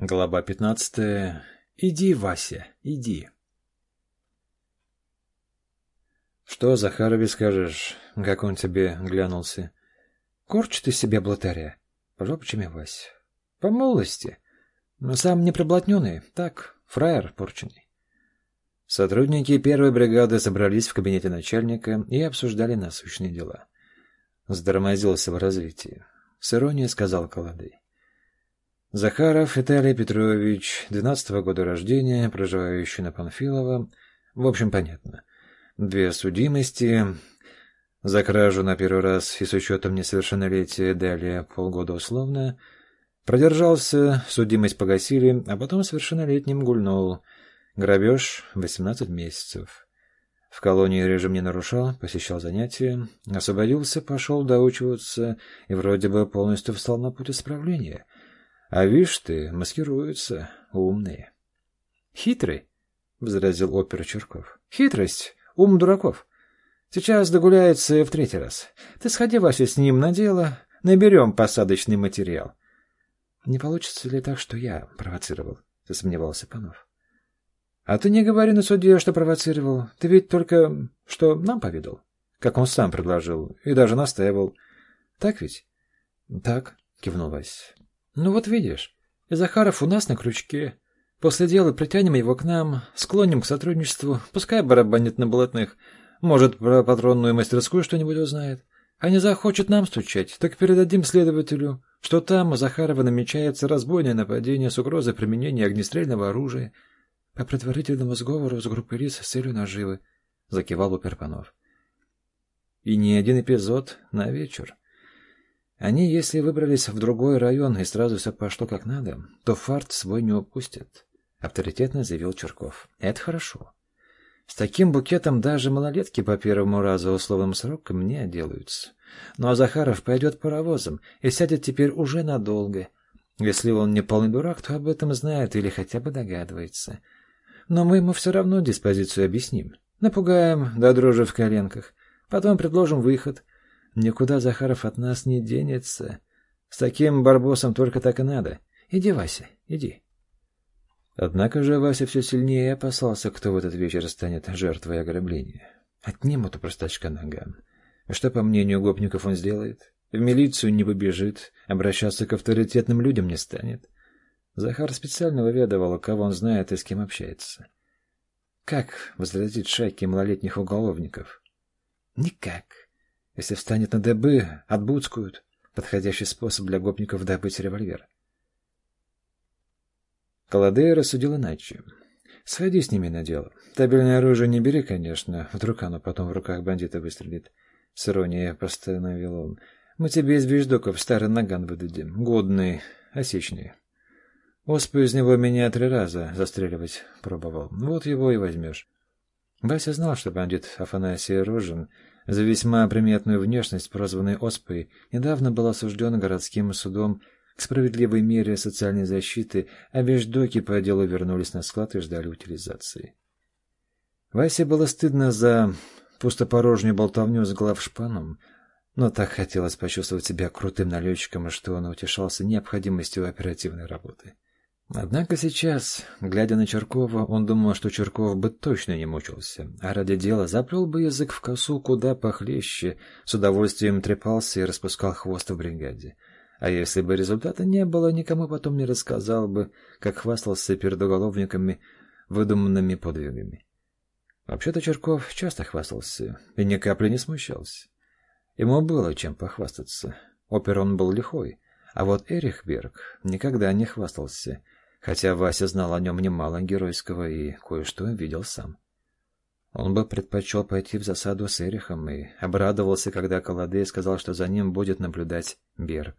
Глава пятнадцатая. Иди, Вася, иди. Что, Захарове скажешь, как он тебе глянулся? Корчит из себя блатаря. Пожал плечами Вась. По молодости. Но сам не приблотненный, так, фраер порченый. Сотрудники первой бригады собрались в кабинете начальника и обсуждали насущные дела. Сдормозился в развитии. С иронией сказал Колодей. Захаров Виталий Петрович, 12-го года рождения, проживающий на Панфилово. В общем, понятно. Две судимости. За кражу на первый раз и с учетом несовершеннолетия далее полгода условно. Продержался, судимость погасили, а потом совершеннолетним гульнул. Грабеж — 18 месяцев. В колонии режим не нарушал, посещал занятия, освободился, пошел доучиваться и вроде бы полностью встал на путь исправления — а вишь ты, маскируются, умные. Хитрый, — возразил опер Черков. Хитрость, ум дураков. Сейчас догуляется в третий раз. Ты сходи, Вася, с ним на дело, наберем посадочный материал. Не получится ли так, что я провоцировал? — засомневался Панов. — А ты не говори на суде, что провоцировал. Ты ведь только что нам поведал, как он сам предложил и даже настаивал. Так ведь? — Так, — кивнул Вась. Ну вот видишь, Захаров у нас на крючке. После дела притянем его к нам, склоним к сотрудничеству, пускай барабанит на блатных. Может, про патронную мастерскую что-нибудь узнает. А не захочет нам стучать, так передадим следователю, что там у Захарова намечается разбойное нападение с угрозой применения огнестрельного оружия по предварительному сговору с группой лиц с целью наживы, — закивал Уперпанов. И не один эпизод на вечер. Они, если выбрались в другой район и сразу все пошло как надо, то фарт свой не упустят, — авторитетно заявил Черков. — Это хорошо. С таким букетом даже малолетки по первому разу условным сроком не отделаются. Ну а Захаров пойдет паровозом и сядет теперь уже надолго. Если он не полный дурак, то об этом знает или хотя бы догадывается. Но мы ему все равно диспозицию объясним. Напугаем до дрожи в коленках. Потом предложим выход. Никуда Захаров от нас не денется. С таким барбосом только так и надо. Иди, Вася, иди. Однако же Вася все сильнее опасался, кто в этот вечер станет жертвой ограбления. Отнимут у простачка нога. Что, по мнению гопников, он сделает? В милицию не побежит, обращаться к авторитетным людям не станет. Захар специально выведывал, кого он знает и с кем общается. Как возразить шайке малолетних уголовников? Никак. Если встанет на ДБ, отбудскуют. Подходящий способ для гопников добыть револьвер. Каладея рассудил иначе. Сходи с ними на дело. Табельное оружие не бери, конечно. Вдруг оно потом в руках бандита выстрелит. С иронией постановил он. Мы тебе из вещдоков старый наган выдадим. Годный, осечный. Оспу из него меня три раза застреливать пробовал. Вот его и возьмешь. Вася знал, что бандит Афанасий Рожин за весьма приметную внешность, прозванной оспой, недавно был осужден городским судом к справедливой мере социальной защиты, а вещдоки по делу вернулись на склад и ждали утилизации. Васе было стыдно за пустопорожнюю болтовню с главшпаном, но так хотелось почувствовать себя крутым налетчиком, что он утешался необходимостью оперативной работы. Однако сейчас, глядя на Черкова, он думал, что Черков бы точно не мучился, а ради дела заплел бы язык в косу куда похлеще, с удовольствием трепался и распускал хвост в бригаде. А если бы результата не было, никому потом не рассказал бы, как хвастался перед уголовниками выдуманными подвигами. Вообще-то Черков часто хвастался и ни капли не смущался. Ему было чем похвастаться. Опер он был лихой, а вот Эрих Берг никогда не хвастался — хотя Вася знал о нем немало геройского и кое-что видел сам. Он бы предпочел пойти в засаду с Эрихом и обрадовался, когда Каладей сказал, что за ним будет наблюдать Берг.